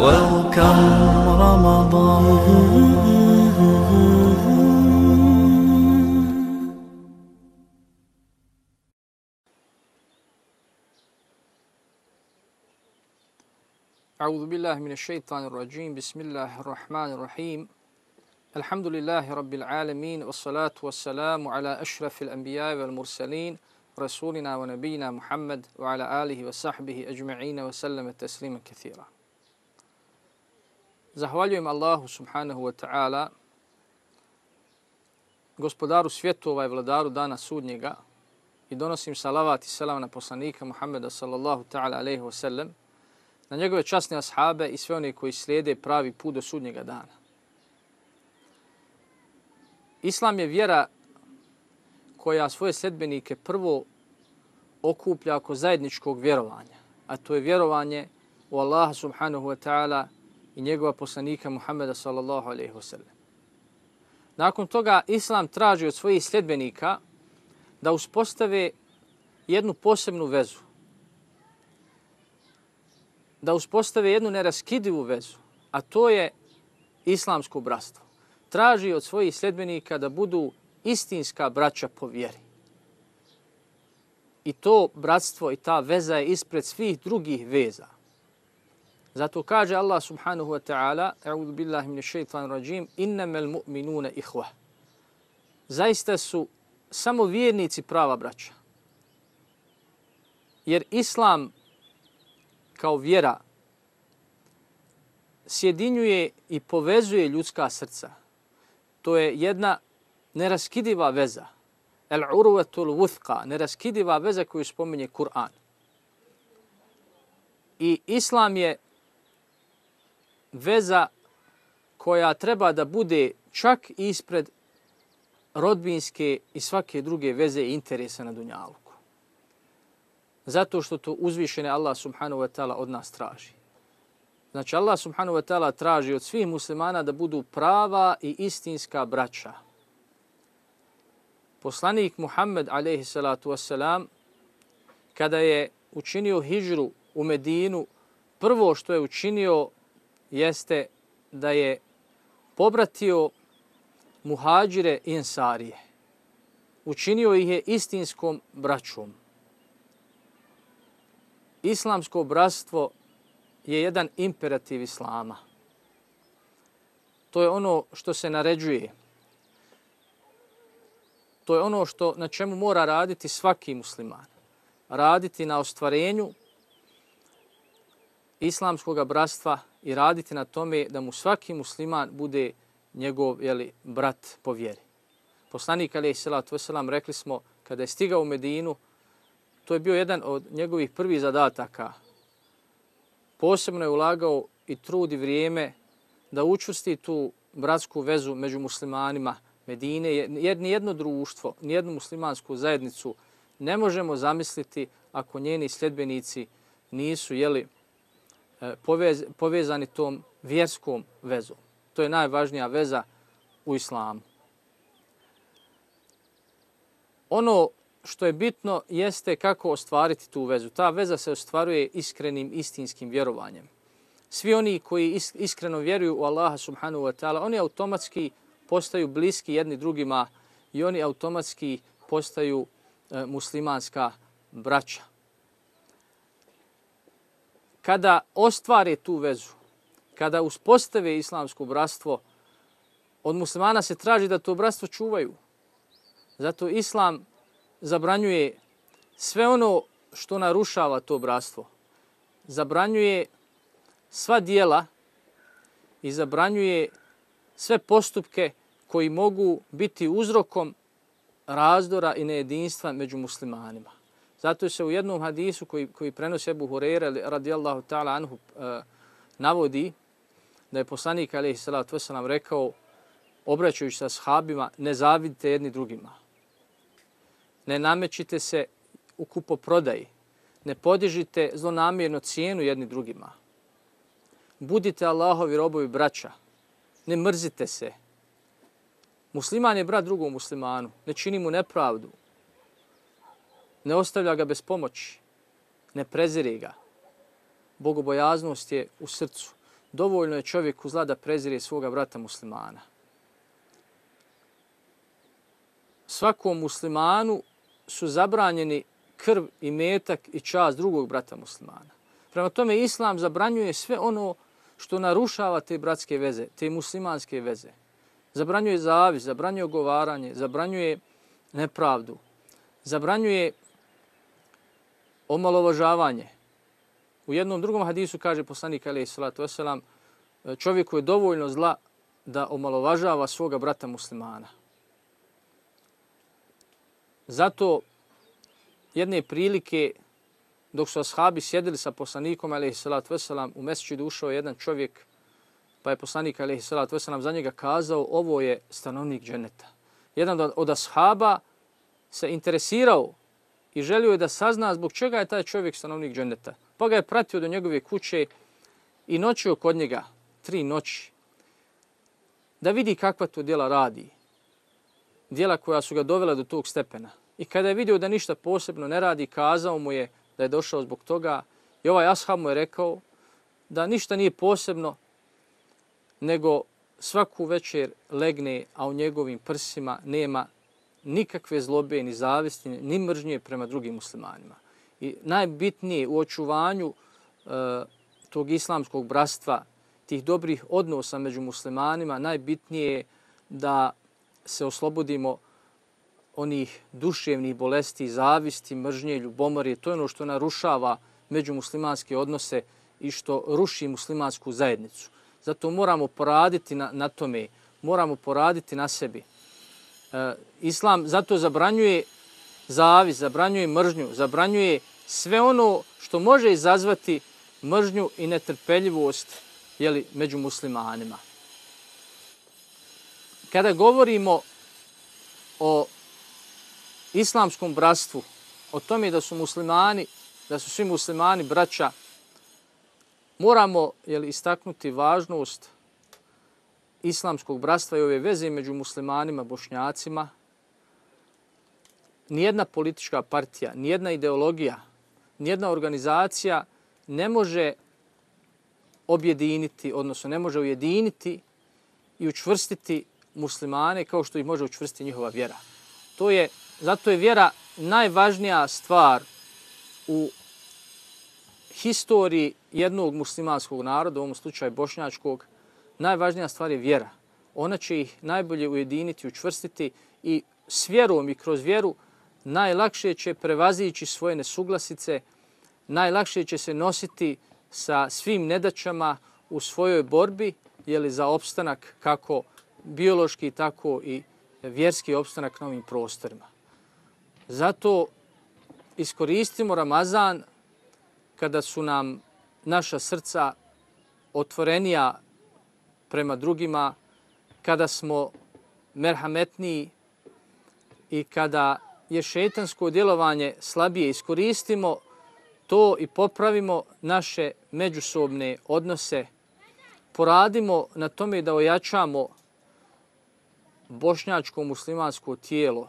Welcome Ramadan أعوذ بالله من الشيطان الرجيم. بسم الله الرحمن الرحيم. الحمد لله رب العالمين والصلاة والسلام على أشرف الأنبياء والمرسلين رسولنا ونبينا محمد وعلى آله وصحبه أجمعين وسلم تسليما كثيرا. Zahvaljujem Allahu subhanahu wa ta'ala, gospodaru svjetova i vladaru dana sudnjega i donosim salavat i salam na poslanika Muhammeda sallallahu ta'ala alaihi wa sallam, na njegove časne ashabe i sve one koji slijede pravi put do sudnjega dana. Islam je vjera koja svoje sedbenike prvo okuplja oko zajedničkog vjerovanja, a to je vjerovanje u Allaha subhanahu wa ta'ala i njegova poslanika Muhammeda sallallahu alaihi wasallam. Nakon toga Islam traži od svojih sljedbenika da uspostave jednu posebnu vezu, da uspostave jednu neraskidivu vezu, a to je islamsko bratstvo. Traži od svojih sljedbenika da budu istinska braća po vjeri. I to bratstvo i ta veza je ispred svih drugih veza. Zato kaže Allah subhanahu wa ta'ala, a'udhu billahi min shaitan rajim, innamel mu'minuna ihva. Zaista su samo vjernici prava braća. Jer Islam kao vjera sjedinjuje i povezuje ljudska srca. To je jedna neraskidiva veza. El urvatul wuthqa, neraskidiva veza koju spominje Kur'an. I Islam je veza koja treba da bude čak ispred rodbinske i svake druge veze i interesa na Dunjaluku. Zato što to uzvišene Allah subhanahu wa ta'ala od nas traži. Znači Allah subhanahu wa ta'ala traži od svih muslimana da budu prava i istinska braća. Poslanik Muhammed alaihi salatu wasalam kada je učinio hijđru u Medinu, prvo što je učinio jeste da je pobratio muhađire i ensarije. Učinio ih je istinskom braćom. Islamsko bratstvo je jedan imperativ Islama. To je ono što se naređuje. To je ono što na čemu mora raditi svaki musliman. Raditi na ostvarenju islamskog bratstva i raditi na tome da mu svaki musliman bude njegov jeli, brat po vjeri. Poslanik Ali Salatu Veselam rekli smo kada je stigao u Medinu, to je bio jedan od njegovih prvih zadataka. Posebno je ulagao i trud i vrijeme da učusti tu bratsku vezu među muslimanima Medine, jer nijedno društvo, nijednu muslimansku zajednicu ne možemo zamisliti ako njeni sljedbenici nisu jeli, E, povez, povezani tom vjerskom vezom. To je najvažnija veza u islamu. Ono što je bitno jeste kako ostvariti tu vezu. Ta veza se ostvaruje iskrenim, istinskim vjerovanjem. Svi oni koji iskreno vjeruju u Allaha subhanahu wa ta'ala, oni automatski postaju bliski jedni drugima i oni automatski postaju e, muslimanska braća kada ostvare tu vezu, kada uspostave islamsko bratstvo, od muslimana se traži da to bratstvo čuvaju. Zato islam zabranjuje sve ono što narušava to bratstvo. Zabranjuje sva dijela i zabranjuje sve postupke koji mogu biti uzrokom razdora i nejedinstva među muslimanima. Zato se u jednom hadisu koji, koji prenosi Ebu Hurere radijallahu ta'ala anhu e, navodi da je poslanik alaihi salatu wasalam rekao obraćajući se ashabima ne zavidite jedni drugima. Ne namećite se u kupoprodaji. Ne podižite zlonamjerno cijenu jedni drugima. Budite Allahovi robovi braća. Ne mrzite se. Musliman je brat drugom muslimanu. Ne čini mu nepravdu ne ostavlja ga bez pomoći, ne prezire ga. Bogobojaznost je u srcu. dovoljno je čovjeku zla da prezire svoga brata muslimana. Svakom muslimanu su zabranjeni krv i metak i čast drugog brata muslimana. Prema tome, Islam zabranjuje sve ono što narušava te bratske veze, te muslimanske veze. Zabranjuje zavis, zabranjuje ogovaranje, zabranjuje nepravdu, zabranjuje omalovažavanje. U jednom drugom hadisu kaže poslanik alaih salatu wasalam, čovjeku je dovoljno zla da omalovažava svoga brata muslimana. Zato jedne prilike dok su ashabi sjedili sa poslanikom alejhi salatu vesselam u mesečidu ušao jedan čovjek pa je poslanik alejhi salatu vesselam za njega kazao ovo je stanovnik dženeta. Jedan od ashaba se interesirao i želio je da sazna zbog čega je taj čovjek stanovnik dženeta. Pa ga je pratio do njegove kuće i noćio kod njega tri noći da vidi kakva to djela radi. Djela koja su ga dovela do tog stepena. I kada je vidio da ništa posebno ne radi, kazao mu je da je došao zbog toga. I ovaj ashab mu je rekao da ništa nije posebno, nego svaku večer legne, a u njegovim prsima nema nikakve zlobe, ni zavisti, ni mržnje prema drugim muslimanima. I najbitnije u očuvanju e, tog islamskog brastva, tih dobrih odnosa među muslimanima, najbitnije je da se oslobodimo onih duševnih bolesti, zavisti, mržnje, ljubomorje. To je ono što narušava međumuslimanske odnose i što ruši muslimansku zajednicu. Zato moramo poraditi na, na tome, moramo poraditi na sebi. E, islam zato zabranjuje zavis, zabranjuje mržnju, zabranjuje sve ono što može izazvati mržnju i netrpeljivost jeli, među muslimanima. Kada govorimo o islamskom bratstvu, o tome da su muslimani, da su svi muslimani braća, moramo jeli, istaknuti važnost islamskog bratstva i ove veze među muslimanima, bošnjacima. Nijedna politička partija, nijedna ideologija, nijedna organizacija ne može objediniti, odnosno ne može ujediniti i učvrstiti muslimane kao što ih može učvrstiti njihova vjera. To je Zato je vjera najvažnija stvar u historiji jednog muslimanskog naroda, u ovom slučaju bošnjačkog, najvažnija stvar je vjera. Ona će ih najbolje ujediniti, učvrstiti i s vjerom i kroz vjeru najlakše će prevazići svoje nesuglasice, najlakše će se nositi sa svim nedaćama u svojoj borbi jeli, za opstanak kako biološki, tako i vjerski opstanak na ovim prostorima. Zato iskoristimo Ramazan kada su nam naša srca otvorenija prema drugima, kada smo merhametniji i kada je šetansko djelovanje slabije, iskoristimo to i popravimo naše međusobne odnose. Poradimo na tome da ojačamo bošnjačko muslimansko tijelo,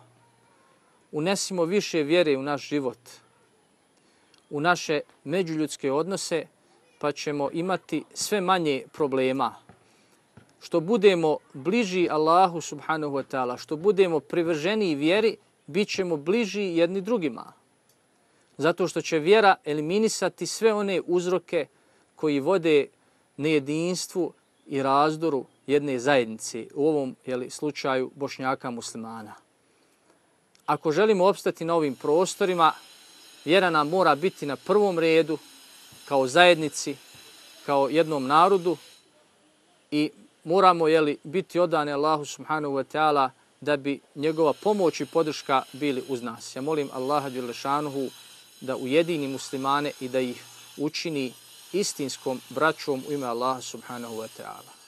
unesimo više vjere u naš život, u naše međuljudske odnose, pa ćemo imati sve manje problema. Što budemo bliži Allahu subhanahu wa ta'ala, što budemo privrženi vjeri, bit ćemo bliži jedni drugima. Zato što će vjera eliminisati sve one uzroke koji vode nejedinstvu i razdoru jedne zajednice, u ovom jeli, slučaju bošnjaka muslimana ako želimo opstati na ovim prostorima, vjera nam mora biti na prvom redu kao zajednici, kao jednom narodu i moramo jeli, biti odane Allahu subhanahu wa ta'ala da bi njegova pomoć i podrška bili uz nas. Ja molim Allaha Đelešanuhu da ujedini muslimane i da ih učini istinskom braćom u ime Allaha subhanahu wa ta'ala.